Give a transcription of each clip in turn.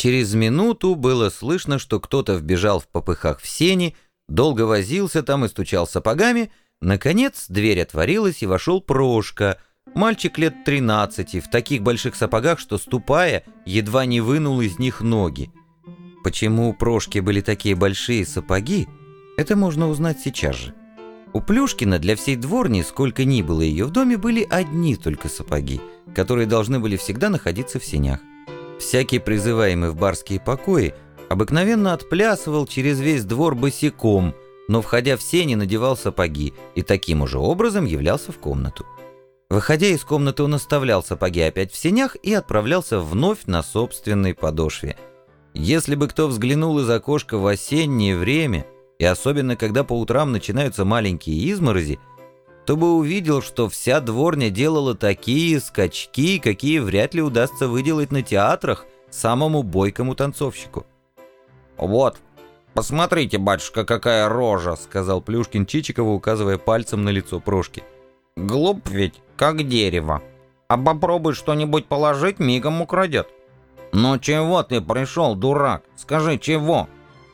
Через минуту было слышно, что кто-то вбежал в попыхах в сени, долго возился там и стучал сапогами. Наконец дверь отворилась, и вошел Прошка, мальчик лет тринадцати, в таких больших сапогах, что, ступая, едва не вынул из них ноги. Почему у Прошки были такие большие сапоги, это можно узнать сейчас же. У Плюшкина для всей дворни, сколько ни было ее в доме, были одни только сапоги, которые должны были всегда находиться в сенях. Всякий призываемый в барские покои обыкновенно отплясывал через весь двор босиком, но, входя в сени, надевал сапоги и таким уже образом являлся в комнату. Выходя из комнаты, он оставлял сапоги опять в сенях и отправлялся вновь на собственной подошве. Если бы кто взглянул из окошка в осеннее время, и особенно когда по утрам начинаются маленькие изморози, то бы увидел, что вся дворня делала такие скачки, какие вряд ли удастся выделать на театрах самому бойкому танцовщику. «Вот, посмотрите, батюшка, какая рожа!» — сказал Плюшкин Чичикову, указывая пальцем на лицо Прошки. «Глуп ведь, как дерево. А попробуй что-нибудь положить, мигом украдет». «Ну чего ты пришел, дурак? Скажи, чего?»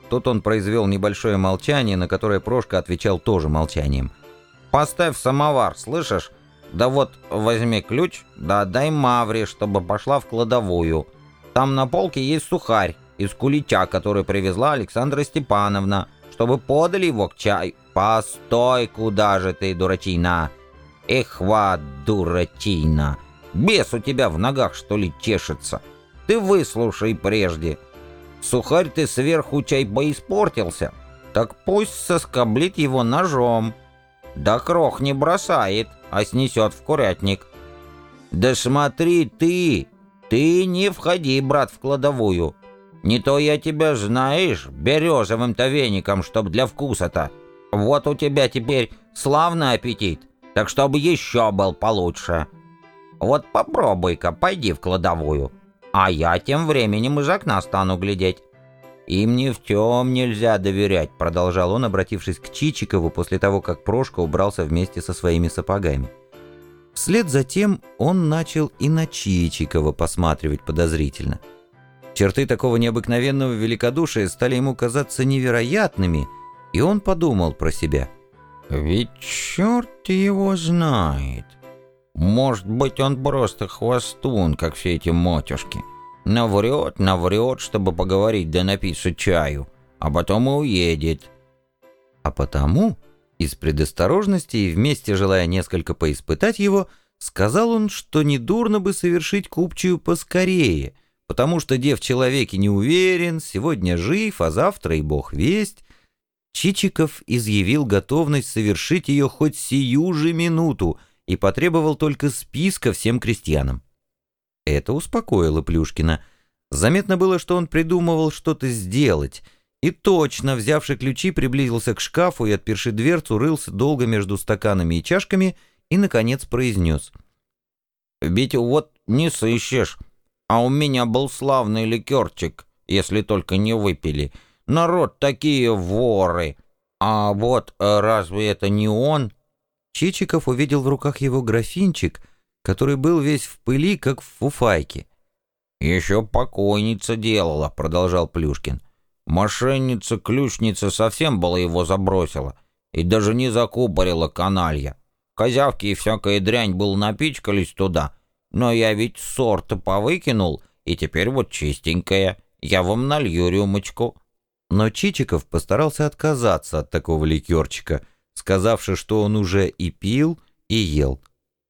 Тут он произвел небольшое молчание, на которое Прошка отвечал тоже молчанием. Поставь самовар, слышишь? Да вот возьми ключ, да дай Мавре, чтобы пошла в кладовую. Там на полке есть сухарь из кулича, который привезла Александра Степановна, чтобы подали его к чаю. Постой, куда же ты, дурачина? Эх, ва, дурачина. Бес у тебя в ногах, что ли, чешется? Ты выслушай прежде. Сухарь ты сверху чай поиспортился, так пусть соскоблит его ножом. Да крох не бросает, а снесет в курятник. Да смотри ты, ты не входи, брат, в кладовую. Не то я тебя, знаешь, березовым-то веником, чтоб для вкуса-то. Вот у тебя теперь славный аппетит, так чтобы еще был получше. Вот попробуй-ка, пойди в кладовую, а я тем временем из окна стану глядеть. «Им ни в чем нельзя доверять», — продолжал он, обратившись к Чичикову после того, как Прошка убрался вместе со своими сапогами. Вслед за тем он начал и на Чичикова посматривать подозрительно. Черты такого необыкновенного великодушия стали ему казаться невероятными, и он подумал про себя. «Ведь черт его знает. Может быть, он просто хвостун, как все эти мотюшки». Наврет, наврет, чтобы поговорить да написать чаю, а потом и уедет. А потому, из предосторожности и вместе желая несколько поиспытать его, сказал он, что недурно бы совершить купчую поскорее, потому что дев человеке не уверен, сегодня жив, а завтра и бог весть. Чичиков изъявил готовность совершить ее хоть сию же минуту и потребовал только списка всем крестьянам. Это успокоило Плюшкина. Заметно было, что он придумывал что-то сделать, и точно, взявши ключи, приблизился к шкафу и, отперши дверцу, рылся долго между стаканами и чашками и, наконец, произнес. «Ведь вот не сыщешь, а у меня был славный ликерчик, если только не выпили. Народ такие воры! А вот э, разве это не он?» Чичиков увидел в руках его графинчик — который был весь в пыли, как в фуфайке. «Еще покойница делала», — продолжал Плюшкин. «Мошенница-ключница совсем была его забросила и даже не закупорила каналья. Козявки и всякая дрянь был напичкались туда, но я ведь сорта повыкинул, и теперь вот чистенькая. Я вам налью рюмочку». Но Чичиков постарался отказаться от такого ликерчика, сказавши, что он уже и пил, и ел.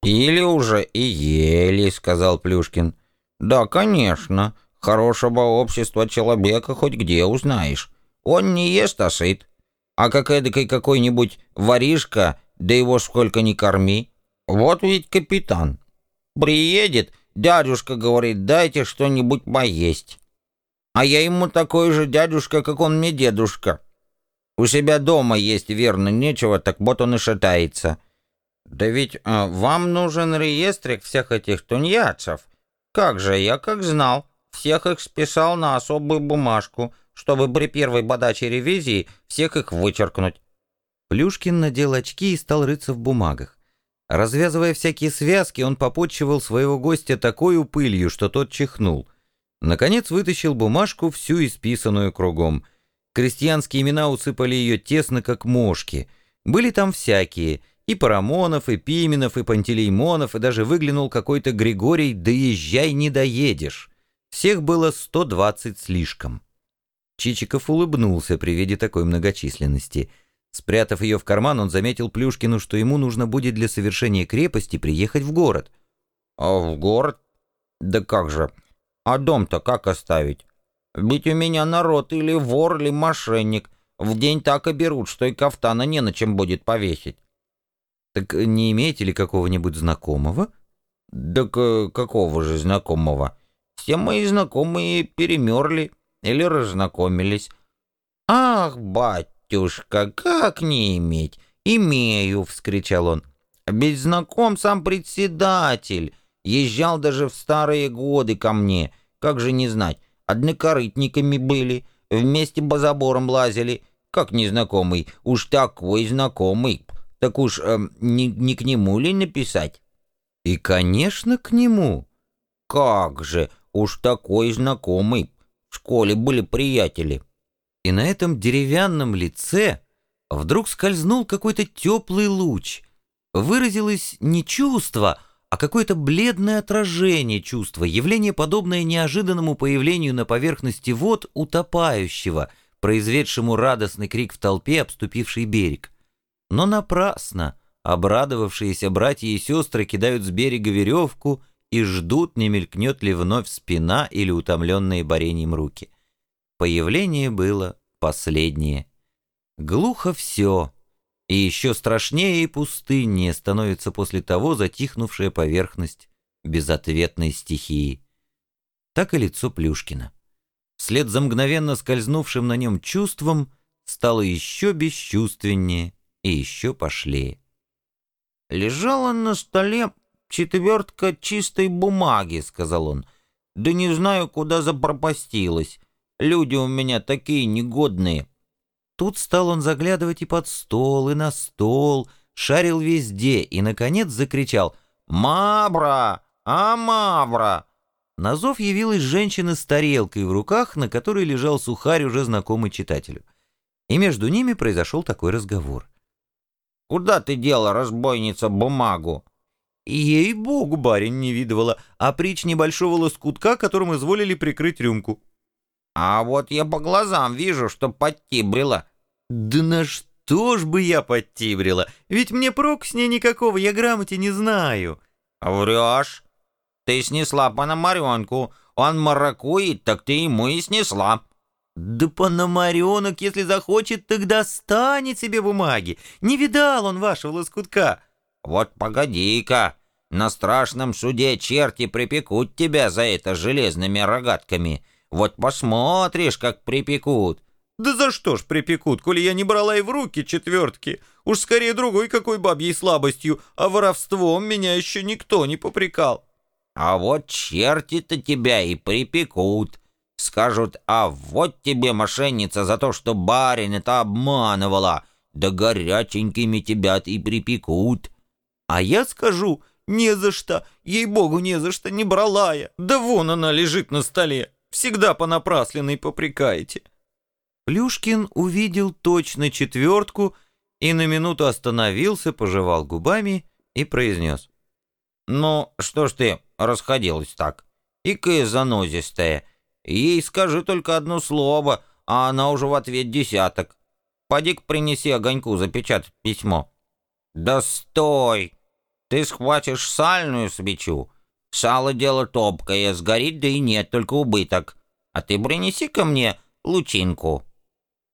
«Или уже и ели», — сказал Плюшкин. «Да, конечно. Хорошего общества человека хоть где узнаешь. Он не ест, а сыт. А как эдакой какой-нибудь воришка, да его сколько ни корми. Вот ведь капитан. Приедет, дядюшка говорит, дайте что-нибудь поесть. А я ему такой же дядюшка, как он мне дедушка. У себя дома есть верно нечего, так вот он и шатается». «Да ведь а, вам нужен реестрик всех этих тунеядцев. Как же, я как знал, всех их списал на особую бумажку, чтобы при первой подаче ревизии всех их вычеркнуть». Плюшкин надел очки и стал рыться в бумагах. Развязывая всякие связки, он попотчевал своего гостя такой упылью, что тот чихнул. Наконец вытащил бумажку, всю исписанную кругом. Крестьянские имена усыпали ее тесно, как мошки. Были там всякие, и Парамонов, и Пименов, и Пантелеймонов, и даже выглянул какой-то Григорий «Доезжай, не доедешь». Всех было 120 слишком. Чичиков улыбнулся при виде такой многочисленности. Спрятав ее в карман, он заметил Плюшкину, что ему нужно будет для совершения крепости приехать в город. «А в город? Да как же? А дом-то как оставить? Ведь у меня народ или вор, или мошенник. В день так и берут, что и кафтана не на чем будет повесить». «Так не имеете ли какого-нибудь знакомого?» «Да какого же знакомого? Все мои знакомые перемерли» или разнакомились. «Ах, батюшка, как не иметь? Имею!» — вскричал он. «Ведь знаком сам председатель. Езжал даже в старые годы ко мне. Как же не знать? Однокорытниками были, вместе по заборам лазили. Как незнакомый? Уж такой знакомый. Так уж э, не, не к нему ли написать?» «И, конечно, к нему». «Как же? Уж такой знакомый в школе были приятели. И на этом деревянном лице вдруг скользнул какой-то теплый луч. Выразилось не чувство, а какое-то бледное отражение чувства, явление, подобное неожиданному появлению на поверхности вод утопающего, произведшему радостный крик в толпе, обступивший берег. Но напрасно обрадовавшиеся братья и сестры кидают с берега веревку и ждут, не мелькнет ли вновь спина или утомленные борением руки. Появление было последнее. Глухо все, и еще страшнее и пустыннее становится после того затихнувшая поверхность безответной стихии. Так и лицо Плюшкина. Вслед за мгновенно скользнувшим на нем чувством стало еще бесчувственнее и еще пошлее. Лежала на столе четвертка чистой бумаги», — сказал он. «Да не знаю, куда запропастилась. Люди у меня такие негодные». Тут стал он заглядывать и под стол, и на стол, шарил везде и, наконец, закричал «Мабра! А Мабра!» На зов явилась женщина с тарелкой в руках, на которой лежал сухарь, уже знакомый читателю. И между ними произошел такой разговор. «Куда ты дела, разбойница, бумагу?» Ей-богу, барин не видывала, а притч небольшого лоскутка, которым изволили прикрыть рюмку. А вот я по глазам вижу, что подтибрила. Да на что ж бы я подтибрила? Ведь мне прок с ней никакого, я грамоте не знаю. Врешь. Ты снесла пономаренку. Он маракует, так ты ему и снесла. Да пономаренок, если захочет, тогда станет себе бумаги. Не видал он вашего лоскутка. Вот погоди-ка, на страшном суде черти припекут тебя за это железными рогатками. Вот посмотришь, как припекут. Да за что ж припекут, коли я не брала и в руки четвертки? Уж скорее другой какой бабьей слабостью, а воровством меня еще никто не попрекал. А вот черти-то тебя и припекут. Скажут, а вот тебе, мошенница, за то, что барин это обманывала. Да горяченькими тебя и припекут. А я скажу, не за что, ей-богу, не за что, не брала я. Да вон она лежит на столе, всегда понапрасленной попрекаете. Плюшкин увидел точно четвертку и на минуту остановился, пожевал губами и произнес. «Ну, что ж ты расходилась так? Икая занозистая. Ей скажи только одно слово, а она уже в ответ десяток. Поди-ка принеси огоньку запечатать письмо». «Да стой! Ты схватишь сальную свечу. Сало дело топкое, сгорит, да и нет, только убыток. А ты принеси ко мне лучинку».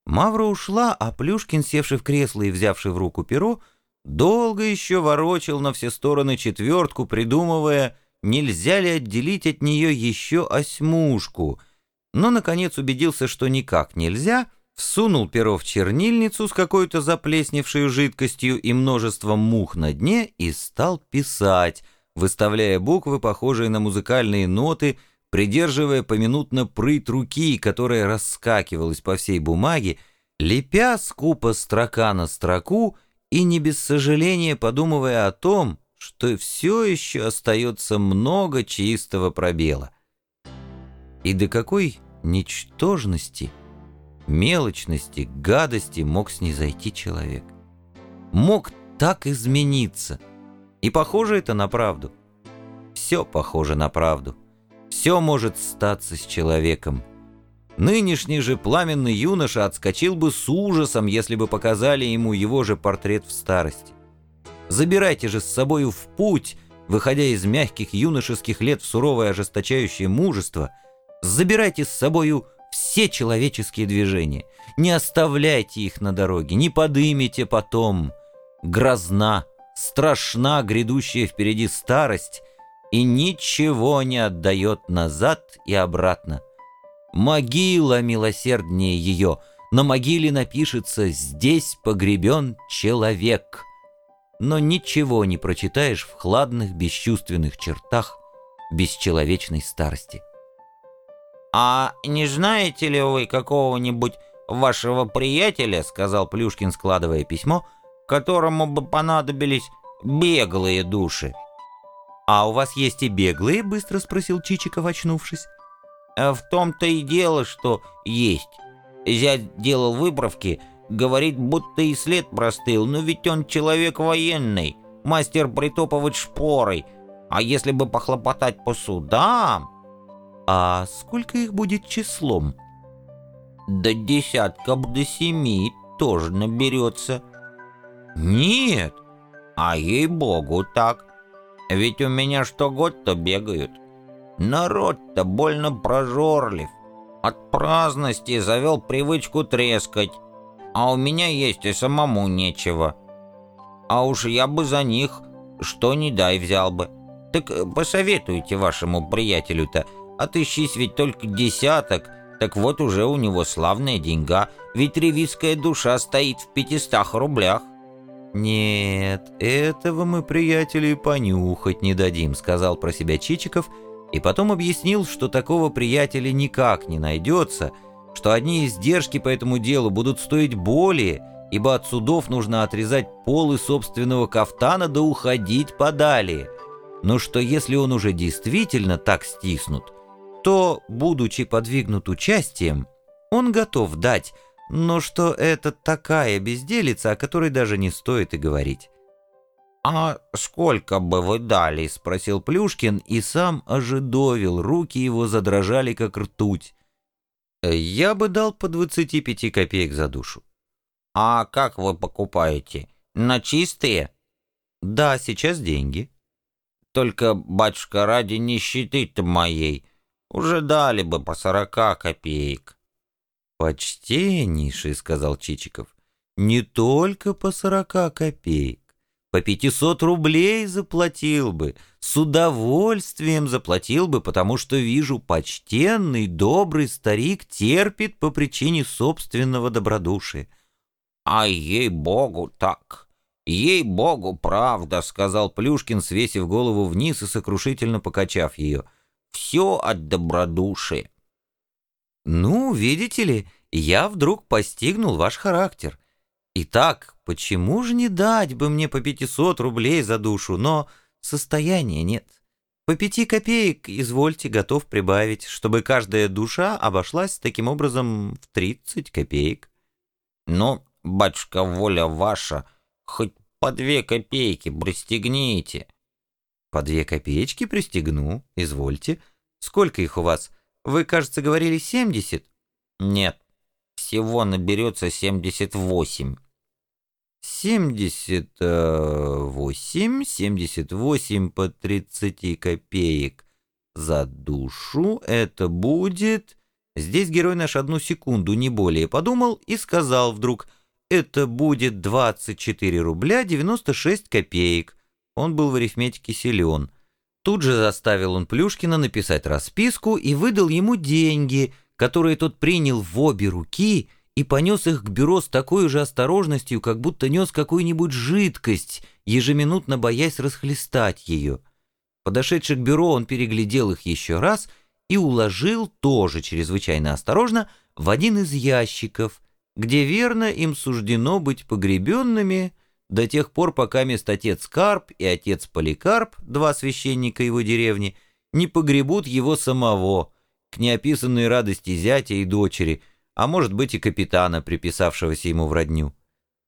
Мавра ушла, а Плюшкин, севший в кресло и взявший в руку перо, долго еще ворочил на все стороны четвертку, придумывая, нельзя ли отделить от нее еще осьмушку, но, наконец, убедился, что никак нельзя — всунул перо в чернильницу с какой-то заплесневшей жидкостью и множеством мух на дне и стал писать, выставляя буквы, похожие на музыкальные ноты, придерживая поминутно прыть руки, которая раскакивалась по всей бумаге, лепя скупо строка на строку и не без сожаления подумывая о том, что все еще остается много чистого пробела. И до какой ничтожности, мелочности, гадости мог снизойти человек? Мог так измениться? И похоже это на правду. Все похоже на правду. Все может статься с человеком. Нынешний же пламенный юноша отскочил бы с ужасом, если бы показали ему его же портрет в старости. Забирайте же с собою в путь, выходя из мягких юношеских лет в суровое ожесточающее мужество, забирайте с собою все человеческие движения, не оставляйте их на дороге, не подымите потом. Грозна, страшна грядущая впереди старость, и ничего не отдает назад и обратно. Могила милосерднее ее, на могиле напишется «Здесь погребен человек». Но ничего не прочитаешь в хладных, бесчувственных чертах бесчеловечной старости. «А не знаете ли вы какого-нибудь вашего приятеля, — сказал Плюшкин, складывая письмо, — которому бы понадобились беглые души?» «А у вас есть и беглые?» — быстро спросил Чичиков, очнувшись. А в том-то и дело, что есть. Зять делал выправки, говорит, будто и след простыл, но ведь он человек военный, мастер притопывать шпорой. А если бы похлопотать по судам... А сколько их будет числом? До десятков до семи тоже наберется. Нет, а ей-богу так. Ведь у меня что год, то бегают. Народ-то больно прожорлив. От праздности завел привычку трескать, а у меня есть и самому нечего. А уж я бы за них что ни дай взял бы. Так посоветуйте вашему приятелю-то, отыщись ведь только десяток, так вот уже у него славная деньга, ведь ревизская душа стоит в пятистах рублях. «Нет, этого мы, приятели, понюхать не дадим», — сказал про себя Чичиков — и потом объяснил, что такого приятеля никак не найдется, что одни издержки по этому делу будут стоить более, ибо от судов нужно отрезать полы собственного кафтана да уходить подалее, но что если он уже действительно так стиснут, то, будучи подвигнут участием, он готов дать, но что это такая безделица, о которой даже не стоит и говорить. «А сколько бы вы дали?» — спросил Плюшкин, и сам ожидовил, руки его задрожали, как ртуть. «Я бы дал по 25 копеек за душу». «А как вы покупаете? На чистые?» «Да, сейчас деньги». «Только, батюшка, ради нищеты-то моей, уже дали бы по сорока копеек». «Почтеннейший», — сказал Чичиков, — «не только по сорока копеек. По пятисот рублей заплатил бы, с удовольствием заплатил бы, потому что вижу, почтенный, добрый старик терпит по причине собственного добродушия. «А ей-богу так! Ей-богу правда!» — сказал Плюшкин, свесив голову вниз и сокрушительно покачав ее. «Все от добродушия». «Ну, видите ли, я вдруг постигнул ваш характер. Итак, почему же не дать бы мне по 500 рублей за душу, но состояния нет? По пяти копеек, извольте, готов прибавить, чтобы каждая душа обошлась таким образом в 30 копеек. Ну, батюшка, воля ваша, хоть по две копейки пристегните. По две копеечки пристегну, извольте. Сколько их у вас? Вы, кажется, говорили 70? Нет, всего наберется 78. 78, 78 по 30 копеек за душу, это будет... Здесь герой наш одну секунду, не более, подумал и сказал вдруг, это будет 24 рубля 96 копеек. Он был в арифметике силен. Тут же заставил он Плюшкина написать расписку и выдал ему деньги, которые тот принял в обе руки и понес их к бюро с такой же осторожностью, как будто нес какую-нибудь жидкость, ежеминутно боясь расхлестать ее. Подошедший к бюро, он переглядел их еще раз и уложил, тоже чрезвычайно осторожно, в один из ящиков, где верно им суждено быть погребенными до тех пор, пока мест отец Карп и отец Поликарп, два священника его деревни, не погребут его самого, к неописанной радости зятя и дочери, а может быть и капитана, приписавшегося ему в родню.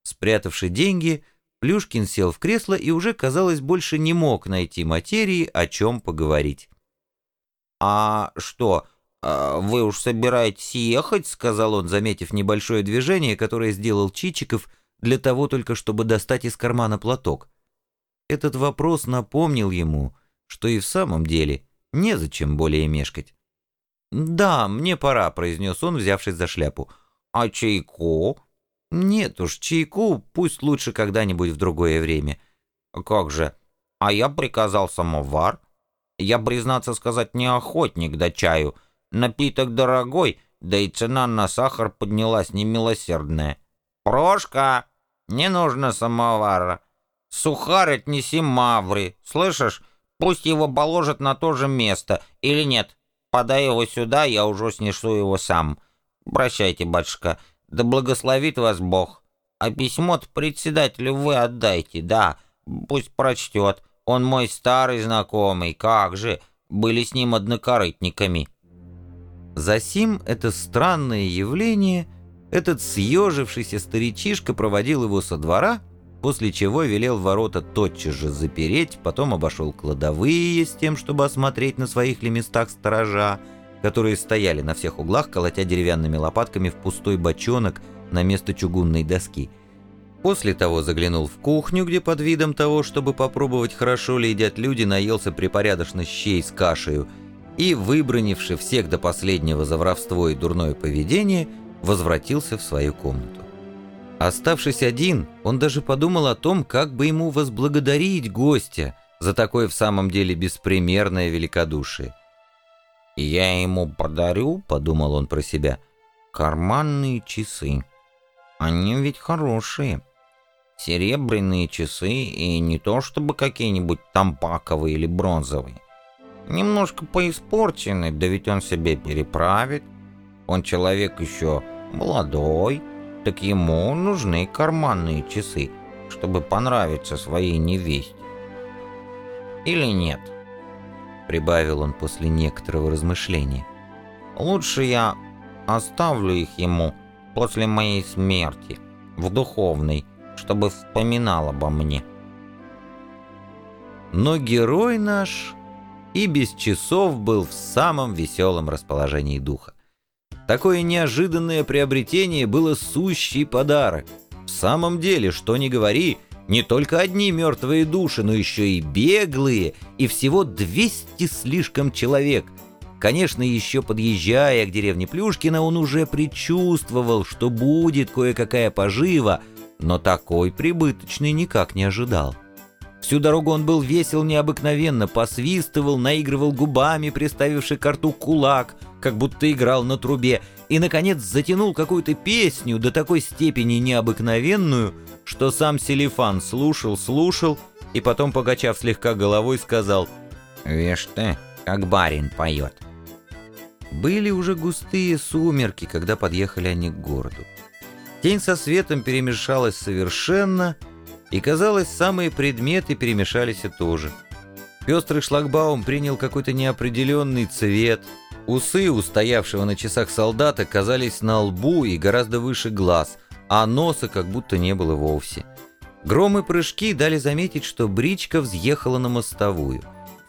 Спрятавши деньги, Плюшкин сел в кресло и уже, казалось, больше не мог найти материи, о чем поговорить. «А что, а вы уж собираетесь ехать?» — сказал он, заметив небольшое движение, которое сделал Чичиков для того только, чтобы достать из кармана платок. Этот вопрос напомнил ему, что и в самом деле незачем более мешкать. «Да, мне пора», — произнес он, взявшись за шляпу. «А чайку?» «Нет уж, чайку пусть лучше когда-нибудь в другое время». «Как же? А я приказал самовар. Я, признаться сказать, не охотник до чаю. Напиток дорогой, да и цена на сахар поднялась немилосердная. Прошка, не нужно самовара. Сухарь отнеси Маври, слышишь? Пусть его положат на то же место, или нет? Подай его сюда, я уже снесу его сам. Прощайте, батюшка, да благословит вас Бог. А письмо-то председателю вы отдайте, да, пусть прочтет. Он мой старый знакомый, как же, были с ним однокорытниками». Засим это странное явление, этот съежившийся старичишка проводил его со двора, после чего велел ворота тотчас же запереть, потом обошел кладовые с тем, чтобы осмотреть на своих ли местах сторожа, которые стояли на всех углах, колотя деревянными лопатками в пустой бочонок на место чугунной доски. После того заглянул в кухню, где под видом того, чтобы попробовать, хорошо ли едят люди, наелся припорядочно щей с кашею и, выбронивши всех до последнего за воровство и дурное поведение, возвратился в свою комнату. Оставшись один, он даже подумал о том, как бы ему возблагодарить гостя за такое в самом деле беспримерное великодушие. «Я ему подарю», — подумал он про себя, — «карманные часы. Они ведь хорошие» серебряные часы и не то чтобы какие-нибудь тампаковые или бронзовые. Немножко поиспорчены, да ведь он себе переправит. Он человек еще молодой, так ему нужны карманные часы, чтобы понравиться своей невесте. Или нет? Прибавил он после некоторого размышления. Лучше я оставлю их ему после моей смерти в духовной, чтобы вспоминал обо мне. Но герой наш и без часов был в самом веселом расположении духа. Такое неожиданное приобретение было сущий подарок. В самом деле, что ни говори, не только одни мертвые души, но еще и беглые, и всего 200 слишком человек. Конечно, еще подъезжая к деревне Плюшкина, он уже предчувствовал, что будет кое-какая пожива, но такой прибыточный никак не ожидал. Всю дорогу он был весел необыкновенно, посвистывал, наигрывал губами, приставивший к рту кулак, как будто играл на трубе, и, наконец, затянул какую-то песню до такой степени необыкновенную, что сам Селифан слушал, слушал, и потом, покачав слегка головой, сказал «Вишь ты, как барин поет». Были уже густые сумерки, когда подъехали они к городу. Тень со светом перемешалась совершенно, и, казалось, самые предметы перемешались и тоже. Пестрый шлагбаум принял какой-то неопределенный цвет, усы устоявшего на часах солдата казались на лбу и гораздо выше глаз, а носа как будто не было вовсе. Громы прыжки дали заметить, что бричка взъехала на мостовую.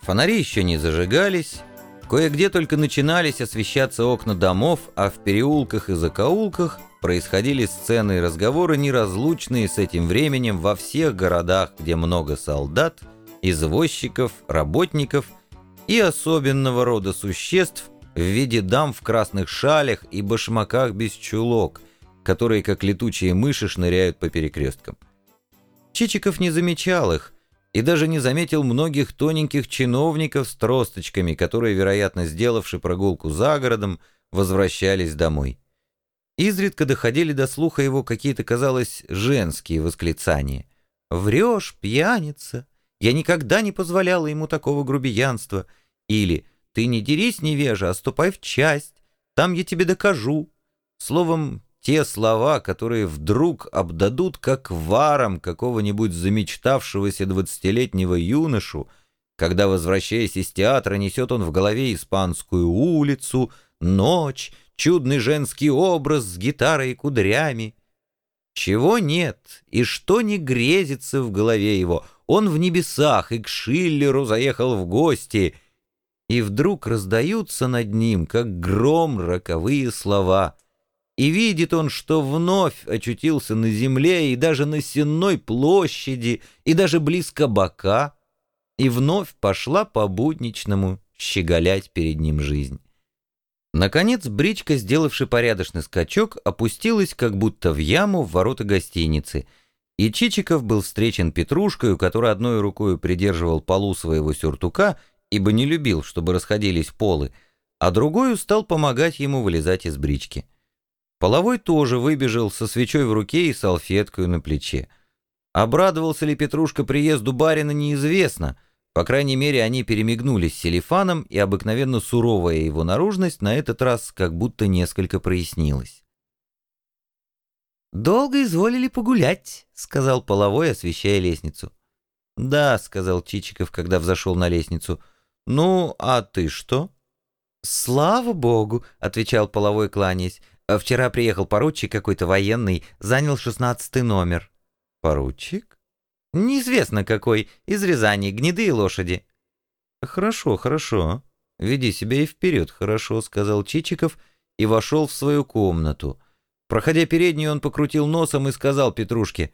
Фонари еще не зажигались, кое-где только начинались освещаться окна домов, а в переулках и закоулках происходили сцены и разговоры, неразлучные с этим временем во всех городах, где много солдат, извозчиков, работников и особенного рода существ в виде дам в красных шалях и башмаках без чулок, которые, как летучие мыши, шныряют по перекресткам. Чичиков не замечал их и даже не заметил многих тоненьких чиновников с тросточками, которые, вероятно, сделавши прогулку за городом, возвращались домой. Изредка доходили до слуха его какие-то, казалось, женские восклицания. «Врешь, пьяница! Я никогда не позволяла ему такого грубиянства!» Или «Ты не дерись, невежа, а ступай в часть, там я тебе докажу!» Словом, те слова, которые вдруг обдадут как варом какого-нибудь замечтавшегося двадцатилетнего юношу, когда, возвращаясь из театра, несет он в голове Испанскую улицу, ночь, чудный женский образ с гитарой и кудрями. Чего нет и что не грезится в голове его. Он в небесах и к Шиллеру заехал в гости, и вдруг раздаются над ним, как гром, роковые слова. И видит он, что вновь очутился на земле и даже на Сенной площади, и даже близко бока, и вновь пошла по-будничному щеголять перед ним жизнь. Наконец бричка, сделавший порядочный скачок, опустилась как будто в яму в ворота гостиницы, и Чичиков был встречен Петрушкою, который одной рукой придерживал полу своего сюртука, ибо не любил, чтобы расходились полы, а другой стал помогать ему вылезать из брички. Половой тоже выбежал со свечой в руке и салфеткой на плече. Обрадовался ли Петрушка приезду барина, неизвестно — по крайней мере, они перемигнулись с Селифаном, и обыкновенно суровая его наружность на этот раз как будто несколько прояснилась. «Долго изволили погулять», — сказал Половой, освещая лестницу. «Да», — сказал Чичиков, когда взошел на лестницу. «Ну, а ты что?» «Слава богу», — отвечал Половой, кланяясь. «Вчера приехал поручик какой-то военный, занял шестнадцатый номер». «Поручик?» Неизвестно какой, из Рязани, гнедые лошади. Хорошо, хорошо. Веди себя и вперед, хорошо, сказал Чичиков и вошел в свою комнату. Проходя переднюю, он покрутил носом и сказал Петрушке,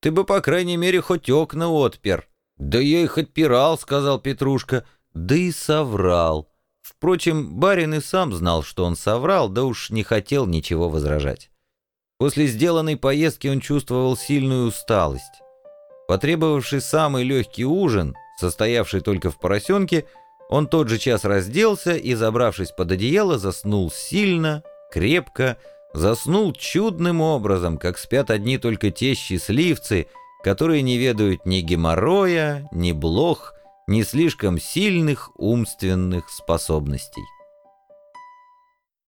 «Ты бы, по крайней мере, хоть окна отпер». «Да я их отпирал», — сказал Петрушка, да и соврал. Впрочем, барин и сам знал, что он соврал, да уж не хотел ничего возражать. После сделанной поездки он чувствовал сильную усталость. Потребовавший самый легкий ужин, состоявший только в поросенке, он тот же час разделся и, забравшись под одеяло, заснул сильно, крепко, заснул чудным образом, как спят одни только те счастливцы, которые не ведают ни геморроя, ни блох, ни слишком сильных умственных способностей.